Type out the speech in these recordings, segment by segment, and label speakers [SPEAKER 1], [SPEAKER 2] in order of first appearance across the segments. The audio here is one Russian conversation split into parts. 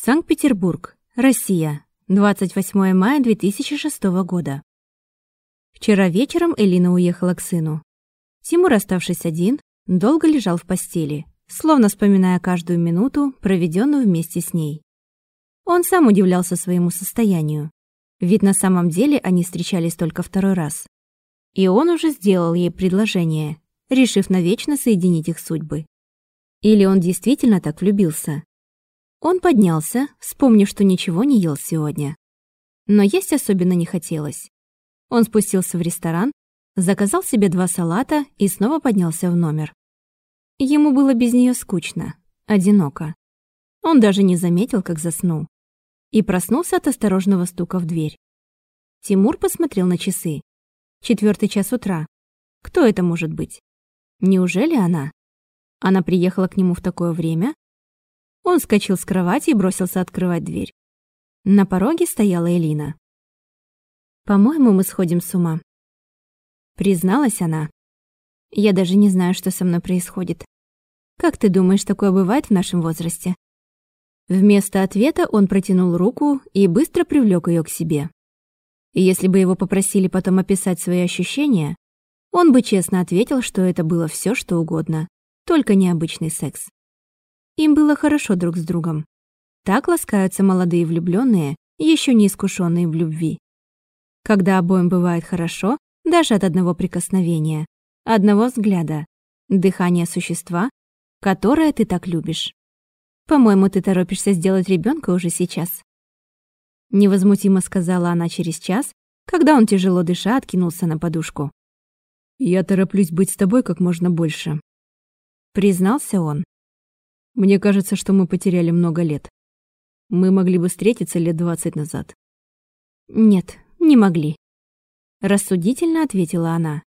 [SPEAKER 1] Санкт-Петербург, Россия, 28 мая 2006 года. Вчера вечером Элина уехала к сыну. Тимур, оставшись один, долго лежал в постели, словно вспоминая каждую минуту, проведенную вместе с ней. Он сам удивлялся своему состоянию, ведь на самом деле они встречались только второй раз. И он уже сделал ей предложение, решив навечно соединить их судьбы. Или он действительно так влюбился? Он поднялся, вспомнив, что ничего не ел сегодня. Но есть особенно не хотелось. Он спустился в ресторан, заказал себе два салата и снова поднялся в номер. Ему было без нее скучно, одиноко. Он даже не заметил, как заснул. И проснулся от осторожного стука в дверь. Тимур посмотрел на часы. Четвертый час утра. Кто это может быть? Неужели она? Она приехала к нему в такое время, он вскочил с кровати и бросился открывать дверь. На пороге стояла Элина. «По-моему, мы сходим с ума». Призналась она. «Я даже не знаю, что со мной происходит. Как ты думаешь, такое бывает в нашем возрасте?» Вместо ответа он протянул руку и быстро привлек ее к себе. Если бы его попросили потом описать свои ощущения, он бы честно ответил, что это было все, что угодно, только необычный секс. Им было хорошо друг с другом. Так ласкаются молодые влюбленные, еще не искушенные в любви. Когда обоим бывает хорошо, даже от одного прикосновения, одного взгляда, дыхания существа, которое ты так любишь. По-моему, ты торопишься сделать ребенка уже сейчас. Невозмутимо сказала она через час, когда он тяжело дыша откинулся на подушку.
[SPEAKER 2] «Я тороплюсь быть с тобой как можно больше», —
[SPEAKER 1] признался он.
[SPEAKER 2] Мне кажется, что мы потеряли много лет. Мы могли бы встретиться лет двадцать назад.
[SPEAKER 1] Нет, не могли. Рассудительно ответила она.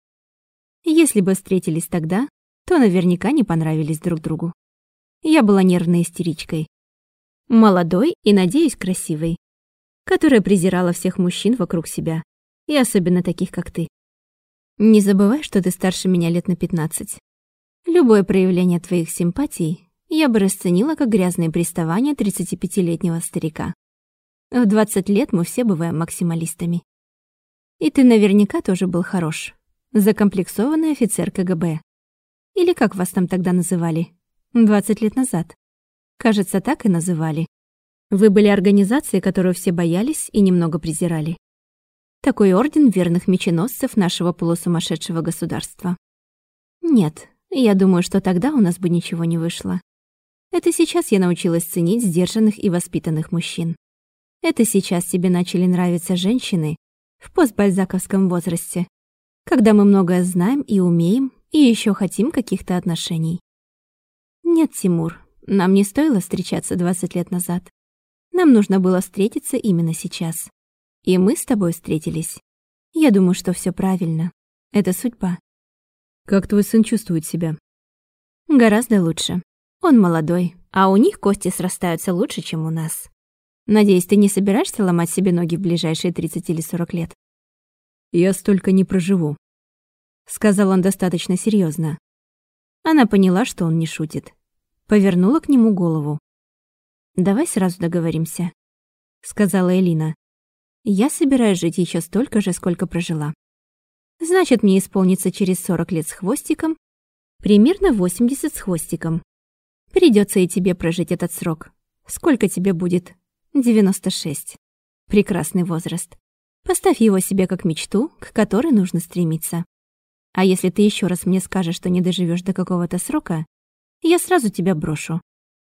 [SPEAKER 1] Если бы встретились тогда, то наверняка не понравились друг другу. Я была нервной истеричкой. Молодой и, надеюсь, красивой. Которая презирала всех мужчин вокруг себя. И особенно таких, как ты. Не забывай, что ты старше меня лет на пятнадцать. Любое проявление твоих симпатий я бы расценила как грязные приставания 35-летнего старика. В 20 лет мы все бываем максималистами. И ты наверняка тоже был хорош. Закомплексованный офицер КГБ. Или как вас там тогда называли? 20 лет назад. Кажется, так и называли. Вы были организацией, которую все боялись и немного презирали. Такой орден верных меченосцев нашего полусумасшедшего государства. Нет, я думаю, что тогда у нас бы ничего не вышло. Это сейчас я научилась ценить сдержанных и воспитанных мужчин. Это сейчас тебе начали нравиться женщины в постбальзаковском возрасте, когда мы многое знаем и умеем, и еще хотим каких-то отношений. Нет, Тимур, нам не стоило встречаться 20 лет назад. Нам нужно было встретиться именно сейчас. И мы с тобой встретились. Я думаю, что все правильно. Это судьба.
[SPEAKER 2] Как твой сын чувствует себя?
[SPEAKER 1] Гораздо лучше. Он молодой, а у них кости срастаются лучше, чем у нас. Надеюсь, ты не собираешься ломать себе ноги в ближайшие 30 или 40 лет?
[SPEAKER 2] Я столько не проживу,
[SPEAKER 1] сказал он достаточно серьезно. Она поняла, что он не шутит. Повернула к нему голову. Давай сразу договоримся, сказала Элина. Я собираюсь жить еще столько же, сколько прожила. Значит, мне исполнится через 40 лет с хвостиком, примерно 80 с хвостиком. Придется и тебе прожить этот срок. Сколько тебе будет? 96. Прекрасный возраст. Поставь его себе как мечту, к которой нужно стремиться. А если ты еще раз мне скажешь, что не доживешь до какого-то срока, я сразу тебя брошу.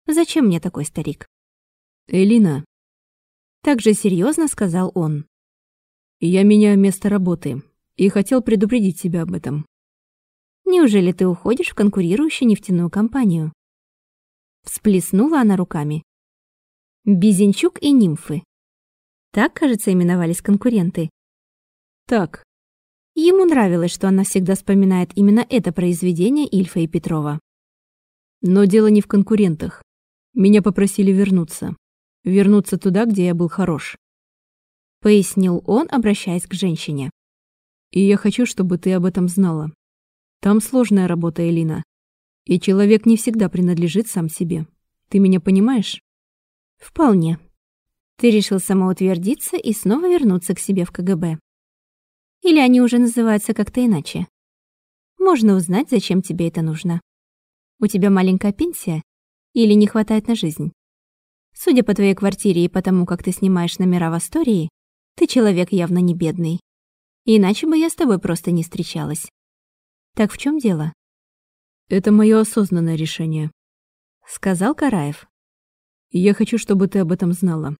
[SPEAKER 1] Зачем мне такой старик?
[SPEAKER 2] Элина.
[SPEAKER 1] Так же серьезно сказал он.
[SPEAKER 2] Я меняю место работы и хотел предупредить тебя об этом.
[SPEAKER 1] Неужели ты уходишь в конкурирующую нефтяную компанию? Всплеснула она руками. Безенчук и нимфы. Так, кажется, именовались конкуренты.
[SPEAKER 2] Так.
[SPEAKER 1] Ему нравилось, что она всегда вспоминает именно это произведение Ильфа и Петрова.
[SPEAKER 2] Но дело не в конкурентах. Меня попросили вернуться. Вернуться туда, где я был хорош.
[SPEAKER 1] Пояснил он, обращаясь к женщине.
[SPEAKER 2] И я хочу, чтобы ты об этом знала. Там сложная работа, Элина. И человек не всегда принадлежит сам себе. Ты меня понимаешь?
[SPEAKER 1] Вполне. Ты решил самоутвердиться и снова вернуться к себе в КГБ. Или они уже называются как-то иначе? Можно узнать, зачем тебе это нужно. У тебя маленькая пенсия или не хватает на жизнь? Судя по твоей квартире и потому, как ты снимаешь номера в Астории, ты человек явно не бедный. Иначе бы я с тобой просто не встречалась. Так в чем дело?
[SPEAKER 2] Это мое осознанное решение,
[SPEAKER 1] сказал Караев.
[SPEAKER 2] Я хочу, чтобы ты об этом знала.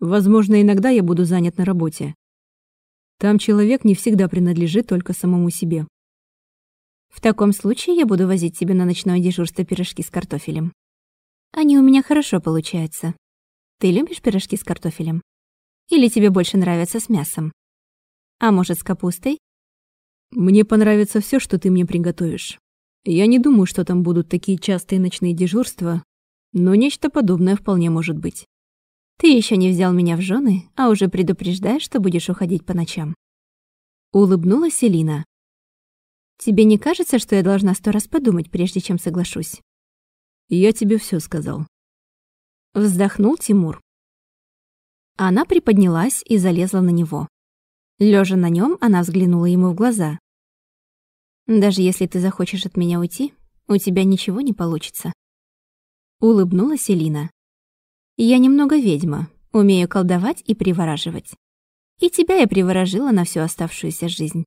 [SPEAKER 2] Возможно, иногда я буду занят на работе. Там человек не всегда принадлежит только самому себе.
[SPEAKER 1] В таком случае я буду возить тебе на ночное дежурство пирожки с картофелем. Они у меня хорошо получаются. Ты любишь пирожки с картофелем? Или тебе больше нравятся с мясом? А может, с капустой?
[SPEAKER 2] Мне понравится все, что ты мне приготовишь. Я не думаю, что там будут такие частые ночные дежурства, но нечто подобное вполне может быть.
[SPEAKER 1] Ты еще не взял меня в жены, а уже предупреждаешь, что будешь уходить по ночам. Улыбнулась Элина. Тебе не кажется, что я должна сто раз подумать, прежде чем соглашусь?
[SPEAKER 2] Я тебе все сказал.
[SPEAKER 1] Вздохнул Тимур. Она приподнялась и залезла на него. Лежа на нем, она взглянула ему в глаза. «Даже если ты захочешь от меня уйти, у тебя ничего не получится». Улыбнулась Элина. «Я немного ведьма, умею колдовать и привораживать. И тебя я приворожила на всю оставшуюся жизнь.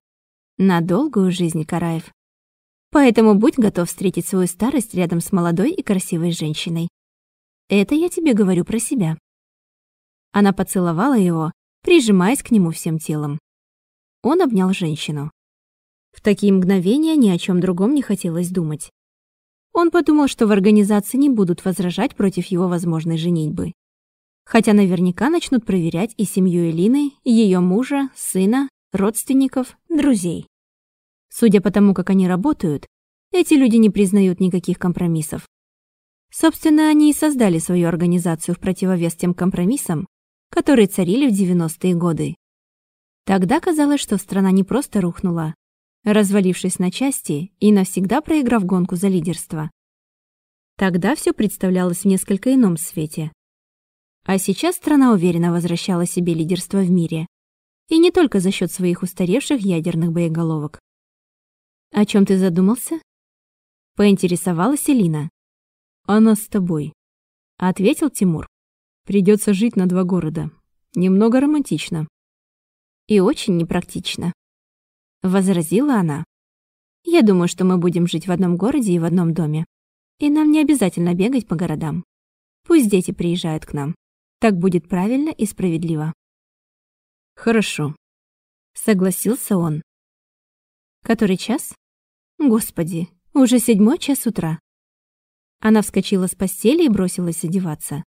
[SPEAKER 1] На долгую жизнь, Караев. Поэтому будь готов встретить свою старость рядом с молодой и красивой женщиной. Это я тебе говорю про себя». Она поцеловала его, прижимаясь к нему всем телом. Он обнял женщину. В такие мгновения ни о чем другом не хотелось думать. Он подумал, что в организации не будут возражать против его возможной женитьбы. Хотя наверняка начнут проверять и семью Элины, и ее мужа, сына, родственников, друзей. Судя по тому, как они работают, эти люди не признают никаких компромиссов. Собственно, они и создали свою организацию в противовес тем компромиссам, которые царили в 90-е годы. Тогда казалось, что страна не просто рухнула, развалившись на части и навсегда проиграв гонку за лидерство. Тогда все представлялось в несколько ином свете. А сейчас страна уверенно возвращала себе лидерство в мире. И не только за счет своих устаревших ядерных боеголовок. «О чем ты задумался?» Поинтересовалась Элина.
[SPEAKER 2] «Она с тобой», — ответил Тимур. Придется жить на два города. Немного романтично.
[SPEAKER 1] И очень непрактично. Возразила она. Я думаю, что мы будем жить в одном городе и в одном доме. И нам не обязательно бегать по городам. Пусть дети приезжают к нам. Так будет правильно и справедливо.
[SPEAKER 2] Хорошо.
[SPEAKER 1] Согласился он. Который час? Господи, уже седьмой час утра. Она вскочила с постели и бросилась одеваться.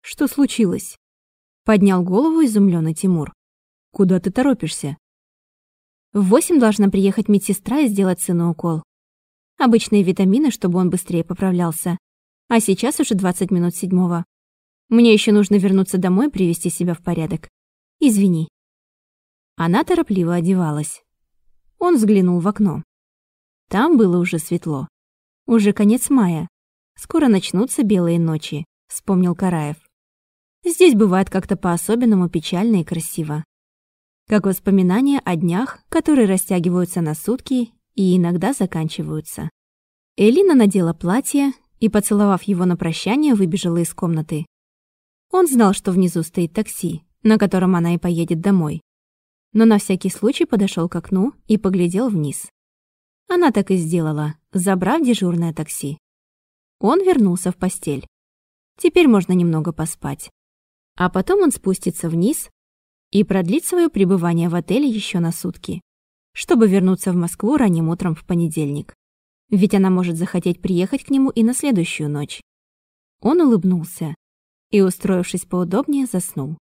[SPEAKER 2] Что случилось?
[SPEAKER 1] Поднял голову изумлённый Тимур.
[SPEAKER 2] Куда ты торопишься?
[SPEAKER 1] В восемь должна приехать медсестра и сделать сыну укол. Обычные витамины, чтобы он быстрее поправлялся. А сейчас уже 20 минут седьмого. Мне еще нужно вернуться домой и привести себя в порядок. Извини. Она торопливо одевалась. Он взглянул в окно. Там было уже светло. Уже конец мая. Скоро начнутся белые ночи, вспомнил Караев. Здесь бывает как-то по-особенному печально и красиво. Как воспоминания о днях, которые растягиваются на сутки и иногда заканчиваются. Элина надела платье и, поцеловав его на прощание, выбежала из комнаты. Он знал, что внизу стоит такси, на котором она и поедет домой. Но на всякий случай подошел к окну и поглядел вниз. Она так и сделала, забрав дежурное такси. Он вернулся в постель. Теперь можно немного поспать. А потом он спустится вниз и продлит свое пребывание в отеле еще на сутки, чтобы вернуться в Москву ранним утром в понедельник. Ведь она может захотеть приехать к нему и на следующую ночь. Он улыбнулся и, устроившись поудобнее, заснул.